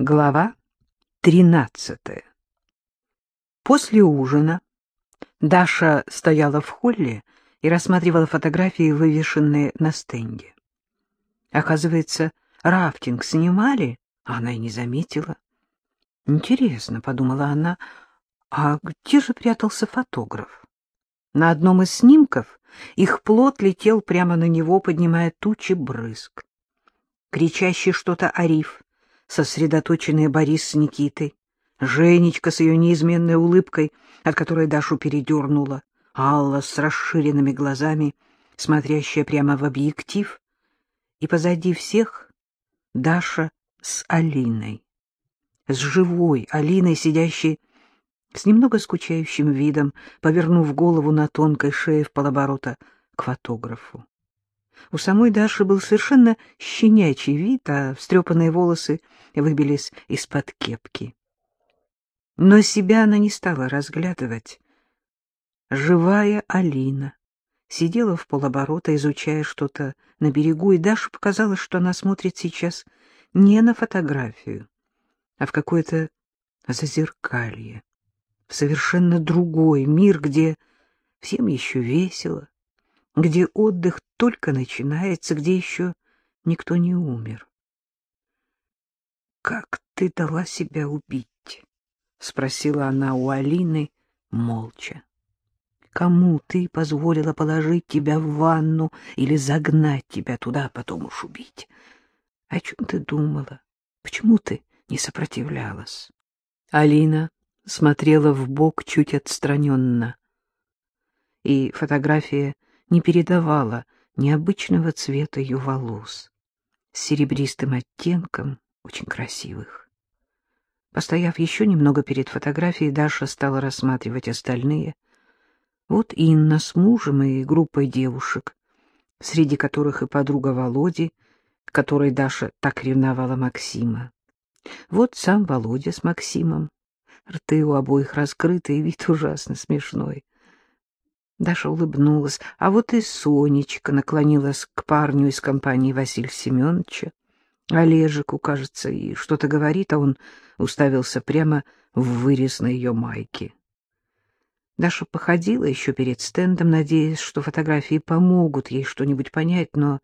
Глава тринадцатая После ужина Даша стояла в холле и рассматривала фотографии, вывешенные на стенде. Оказывается, рафтинг снимали, а она и не заметила. Интересно, — подумала она, — а где же прятался фотограф? На одном из снимков их плод летел прямо на него, поднимая тучи брызг. Кричащий что-то Ариф, сосредоточенные Борис с Никитой, Женечка с ее неизменной улыбкой, от которой Дашу передернула, Алла с расширенными глазами, смотрящая прямо в объектив, и позади всех Даша с Алиной, с живой Алиной, сидящей с немного скучающим видом, повернув голову на тонкой шее в полоборота к фотографу. У самой Даши был совершенно щенячий вид, а встрепанные волосы выбились из-под кепки. Но себя она не стала разглядывать. Живая Алина сидела в полоборота, изучая что-то на берегу, и Даше показалось, что она смотрит сейчас не на фотографию, а в какое-то зазеркалье, в совершенно другой мир, где всем еще весело, где отдых только начинается, где еще никто не умер. «Как ты дала себя убить?» — спросила она у Алины молча. «Кому ты позволила положить тебя в ванну или загнать тебя туда, а потом уж убить? О чем ты думала? Почему ты не сопротивлялась?» Алина смотрела в бок чуть отстраненно, и фотография не передавала необычного цвета ее волос с серебристым оттенком, очень красивых. Постояв еще немного перед фотографией, Даша стала рассматривать остальные. Вот Инна с мужем и группой девушек, среди которых и подруга Володи, которой Даша так ревновала Максима. Вот сам Володя с Максимом. Рты у обоих раскрыты, и вид ужасно смешной. Даша улыбнулась, а вот и Сонечка наклонилась к парню из компании Василия Семеновича. Олежику, кажется, и что-то говорит, а он уставился прямо в вырез на ее майке. Даша походила еще перед стендом, надеясь, что фотографии помогут ей что-нибудь понять, но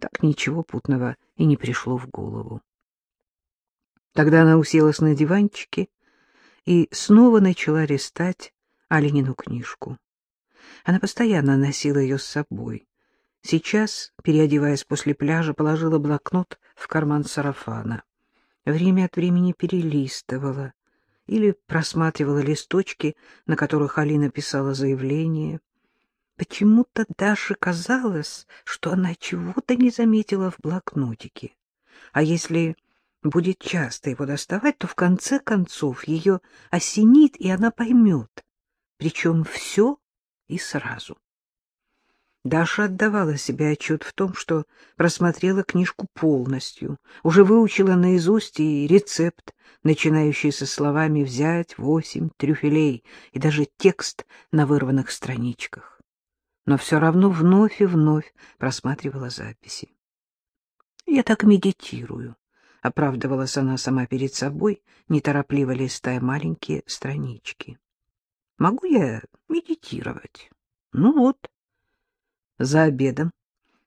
так ничего путного и не пришло в голову. Тогда она уселась на диванчике и снова начала листать Оленину книжку. Она постоянно носила ее с собой. Сейчас, переодеваясь после пляжа, положила блокнот в карман сарафана. Время от времени перелистывала или просматривала листочки, на которых Алина писала заявление. Почему-то Даше казалось, что она чего-то не заметила в блокнотике. А если будет часто его доставать, то в конце концов ее осенит, и она поймет. Причем все и сразу. Даша отдавала себе отчет в том, что просмотрела книжку полностью, уже выучила наизусть и рецепт, начинающий со словами «взять восемь трюфелей» и даже текст на вырванных страничках. Но все равно вновь и вновь просматривала записи. «Я так медитирую», — оправдывалась она сама перед собой, неторопливо листая маленькие странички. Могу я медитировать? Ну вот. За обедом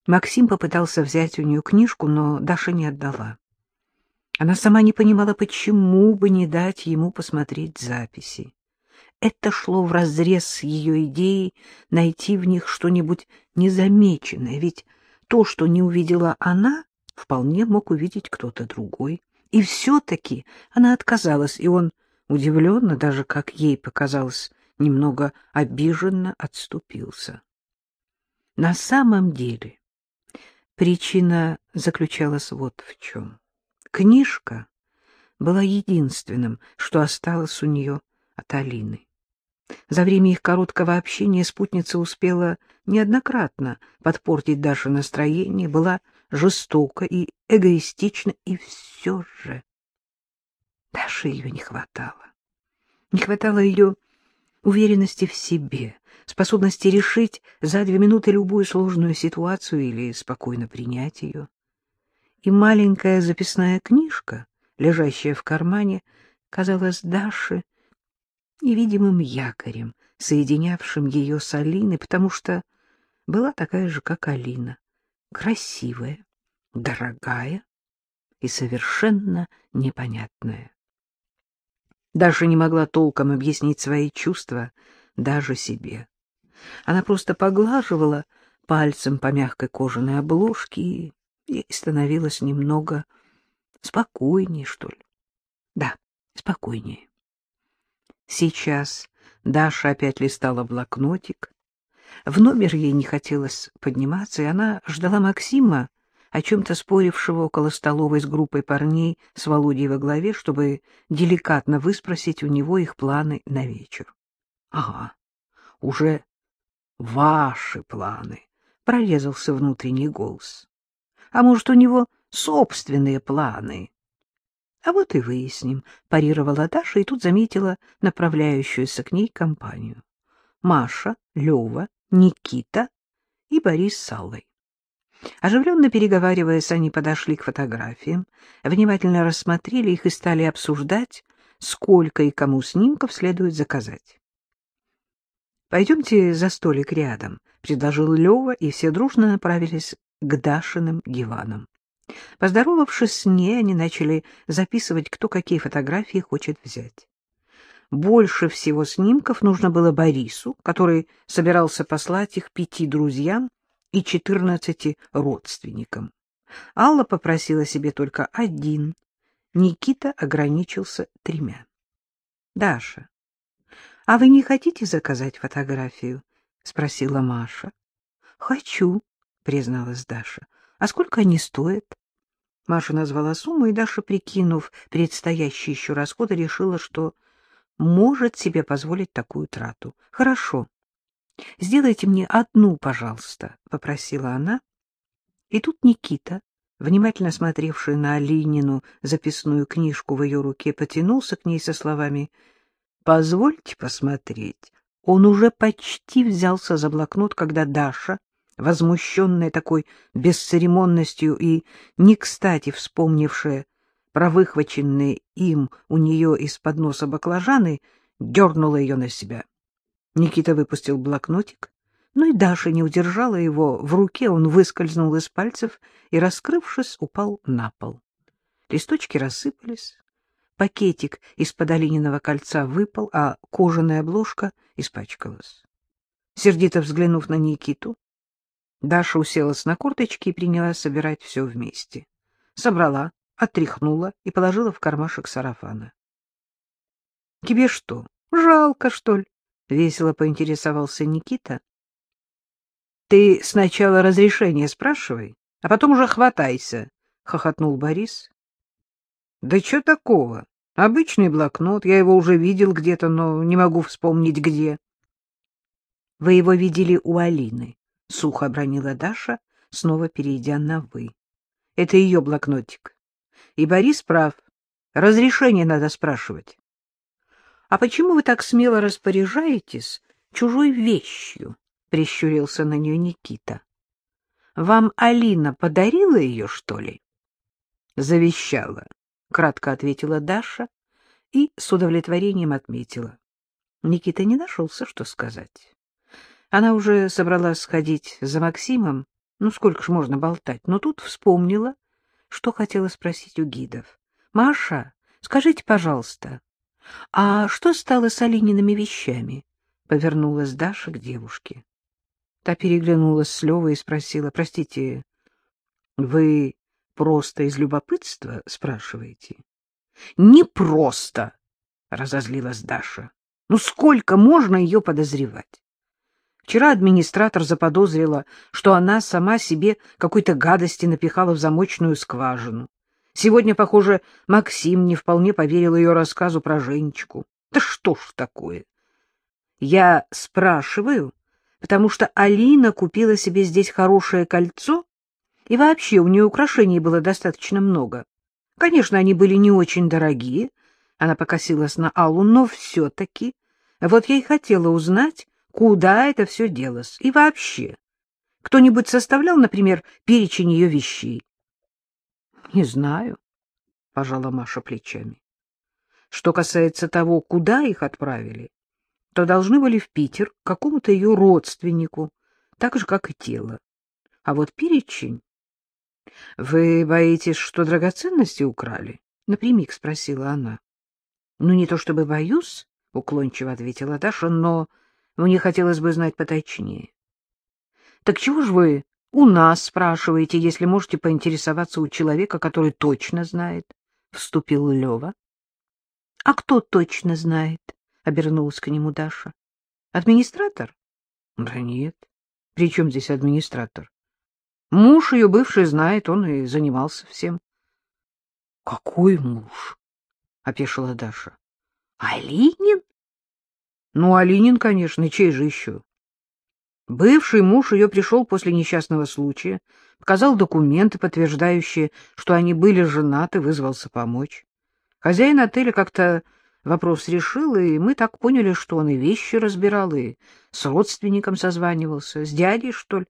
Максим попытался взять у нее книжку, но Даша не отдала. Она сама не понимала, почему бы не дать ему посмотреть записи. Это шло вразрез с ее идеей найти в них что-нибудь незамеченное, ведь то, что не увидела она, вполне мог увидеть кто-то другой. И все-таки она отказалась, и он, удивленно, даже как ей показалось, немного обиженно отступился. На самом деле причина заключалась вот в чем. Книжка была единственным, что осталось у нее от Алины. За время их короткого общения спутница успела неоднократно подпортить Даше настроение, была жестока и эгоистична, и все же Даше ее не хватало. Не хватало ее уверенности в себе, способности решить за две минуты любую сложную ситуацию или спокойно принять ее. И маленькая записная книжка, лежащая в кармане, казалась Даше невидимым якорем, соединявшим ее с Алиной, потому что была такая же, как Алина, красивая, дорогая и совершенно непонятная. Даша не могла толком объяснить свои чувства даже себе. Она просто поглаживала пальцем по мягкой кожаной обложке, и ей становилось немного спокойнее, что ли. Да, спокойнее. Сейчас Даша опять листала блокнотик. В номер ей не хотелось подниматься, и она ждала Максима, о чем-то спорившего около столовой с группой парней с Володей во главе, чтобы деликатно выспросить у него их планы на вечер. — Ага, уже ваши планы, — прорезался внутренний голос. — А может, у него собственные планы? — А вот и выясним, — парировала Даша и тут заметила направляющуюся к ней компанию. Маша, Лева, Никита и Борис с Аллой. Оживленно переговариваясь, они подошли к фотографиям, внимательно рассмотрели их и стали обсуждать, сколько и кому снимков следует заказать. «Пойдемте за столик рядом», — предложил Лева, и все дружно направились к Дашиным диванам. Поздоровавшись с ней, они начали записывать, кто какие фотографии хочет взять. Больше всего снимков нужно было Борису, который собирался послать их пяти друзьям и четырнадцати родственникам. Алла попросила себе только один, Никита ограничился тремя. — Даша, а вы не хотите заказать фотографию? — спросила Маша. — Хочу, — призналась Даша. — А сколько они стоят? Маша назвала сумму, и Даша, прикинув предстоящие еще расходы, решила, что может себе позволить такую трату. — Хорошо, — Сделайте мне одну, пожалуйста, — попросила она. И тут Никита, внимательно смотревший на Алинину записную книжку в ее руке, потянулся к ней со словами «Позвольте посмотреть». Он уже почти взялся за блокнот, когда Даша, возмущенная такой бесцеремонностью и не кстати вспомнившая про выхваченные им у нее из-под носа баклажаны, дернула ее на себя. Никита выпустил блокнотик, но и Даша не удержала его. В руке он выскользнул из пальцев и, раскрывшись, упал на пол. Листочки рассыпались, пакетик из-под Алининого кольца выпал, а кожаная обложка испачкалась. Сердито взглянув на Никиту, Даша уселась на корточки и принялась собирать все вместе. Собрала, отряхнула и положила в кармашек сарафана. — Тебе что, жалко, что ли? — весело поинтересовался Никита. — Ты сначала разрешение спрашивай, а потом уже хватайся, — хохотнул Борис. — Да что такого? Обычный блокнот, я его уже видел где-то, но не могу вспомнить где. — Вы его видели у Алины, — сухо обронила Даша, снова перейдя на «вы». — Это ее блокнотик. И Борис прав. Разрешение надо спрашивать. — А почему вы так смело распоряжаетесь чужой вещью? — прищурился на нее Никита. — Вам Алина подарила ее, что ли? — Завещала, — кратко ответила Даша и с удовлетворением отметила. Никита не нашелся, что сказать. Она уже собралась сходить за Максимом, ну сколько ж можно болтать, но тут вспомнила, что хотела спросить у гидов. — Маша, скажите, пожалуйста, — А что стало с Алиниными вещами? — повернулась Даша к девушке. Та переглянулась с Левой и спросила, — Простите, вы просто из любопытства спрашиваете? — Не просто, — разозлилась Даша. — Ну сколько можно ее подозревать? Вчера администратор заподозрила, что она сама себе какой-то гадости напихала в замочную скважину. Сегодня, похоже, Максим не вполне поверил ее рассказу про Женечку. Да что ж такое? Я спрашиваю, потому что Алина купила себе здесь хорошее кольцо, и вообще у нее украшений было достаточно много. Конечно, они были не очень дорогие, она покосилась на Аллу, но все-таки вот я и хотела узнать, куда это все делось, и вообще. Кто-нибудь составлял, например, перечень ее вещей? — Не знаю. — пожала Маша плечами. Что касается того, куда их отправили, то должны были в Питер к какому-то ее родственнику, так же, как и тело. А вот перечень... — Вы боитесь, что драгоценности украли? — напрямик спросила она. — Ну, не то чтобы боюсь, — уклончиво ответила Даша, — но мне хотелось бы знать поточнее. — Так чего ж вы у нас спрашиваете, если можете поинтересоваться у человека, который точно знает? — вступил Лева. — А кто точно знает? — обернулась к нему Даша. — Администратор? — Да нет. При чем здесь администратор? Муж ее бывший знает, он и занимался всем. — Какой муж? — опешила Даша. — Алинин? — Ну, Алинин, конечно, чей же еще? Бывший муж ее пришел после несчастного случая, показал документы, подтверждающие, что они были женаты, вызвался помочь. Хозяин отеля как-то вопрос решил, и мы так поняли, что он и вещи разбирал, и с родственником созванивался, с дядей, что ли,